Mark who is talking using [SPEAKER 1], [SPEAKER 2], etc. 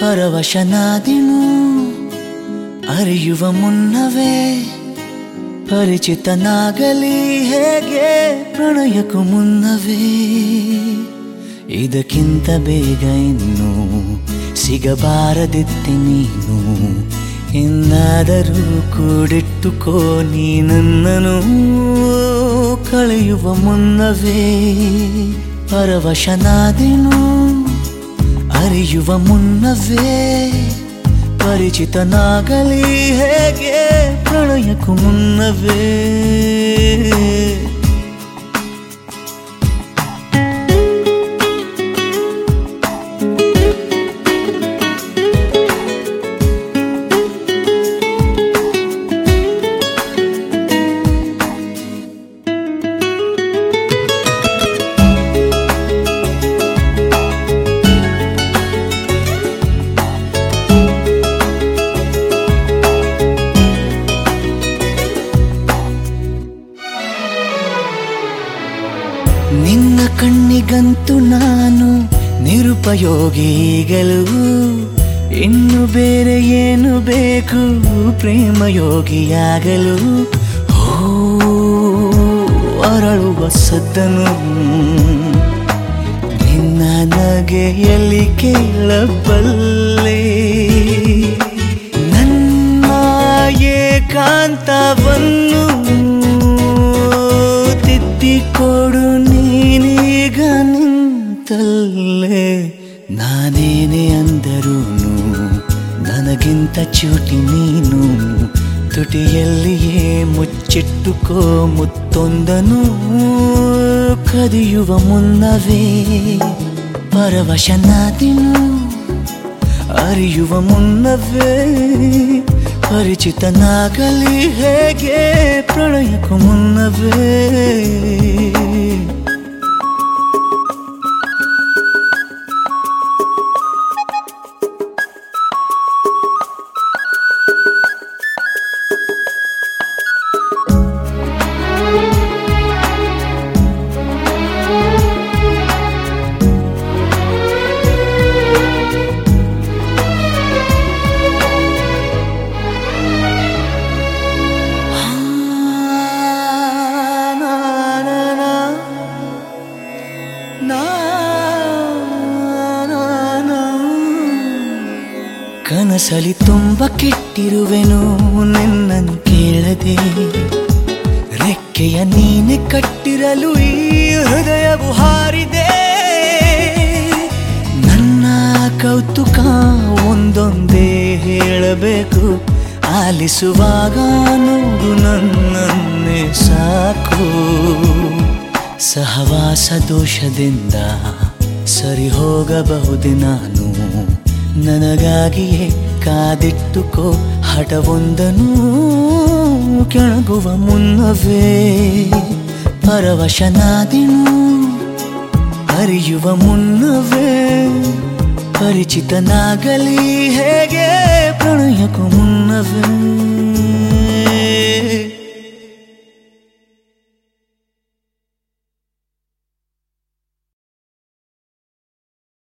[SPEAKER 1] ಪರವಶನಾದಿನು ಅರಿಯುವ ಮುನ್ನವೇ ಪರಿಚಿತನಾಗಲಿ ಹೇಗೆ ಪ್ರಣಯಕ್ಕೂ ಮುನ್ನವೇ. ಇದಕ್ಕಿಂತ ಬೇಗ ಇನ್ನು ಸಿಗಬಾರದಿತ್ತೆ ನೀನು. ಇನ್ನಾದರೂ ಕೂಡಿಟ್ಟುಕೋ ನೀ ನನ್ನನು ಕಳೆಯುವ ಮುನ್ನವೇ ಪರವಶನಾದೆನು. ಅರಿಯುವ ಮುನ್ನವೇ ಪರಿಚಿತನಾಗಲಿ ಹೇಗೆ ಪ್ರಣಯಕ್ಕೂ ಮುನ್ನವೇ. ನಿನ್ನ ಕಣ್ಣಿಗಂತೂ ನಾನು ನಿರುಪಯೋಗಿಗಳು ಇನ್ನು ಬೇರೆ ಏನು ಬೇಕು ಪ್ರೇಮಯೋಗಿಯಾಗಲು. ಹೋ, ಅರಳುವ ಸದ್ದನು. ನಿನ್ನ ನಗೆಯಲ್ಲಿ ಕೇಳಬಲ್ಲೆ. ನನ್ನ ಏಕಾಂತವನ್ನು ನನಗಿಂತ ಚೂಟಿ ನೀನು ತುಟಿಯಲ್ಲಿಯೇ ಮುಚ್ಚಿಟ್ಟುಕೋ ಮುತ್ತೊಂದನು ಕದಿಯುವ ಮುನ್ನವೇ ಪರವಶನಾದಿನು ಅರಿಯುವ ಮುನ್ನವೇ ಪರಿಚಿತನಾಗಲಿ ಹೇಗೆ ಪ್ರಣಯಕ್ಕೂ ಮುನ್ನವೇ ಕನಸಲಿ ತುಂಬ ಕೆಟ್ಟಿರುವೆನು ನಿನ್ನನ್ನು ಕೇಳದೆ. ರೆಕ್ಕೆಯ ನೀನೆ ಕಟ್ಟಿರಲು ಈ ಹೃದಯವು ಹಾರಿದೆ. ನನ್ನ ಕೌತುಕ ಒಂದೊಂದೇ ಹೇಳಬೇಕು. ಆಲಿಸುವಾಗ ನೋಡು ನನ್ನನ್ನೇ ಸಾಕು. ಸಹವಾಸ ದೋಷದಿಂದ ಸರಿ ಹೋಗಬಹುದೇ ನಾನು. ನನಗಾಗಿಯೇ ಕಾದಿಟ್ಟುಕೋ ಹಠವೊಂದನು ಕೆಣಗುವ ಮುನ್ನವೇ. ಪರವಶನಾದಿನು ಅರಿಯುವ ಮುನ್ನವೇ. ಪರಿಚಿತನಾಗಲಿ ಹೇಗೆ ಪ್ರಣಯಕ್ಕೂ ಮುನ್ನವೇ.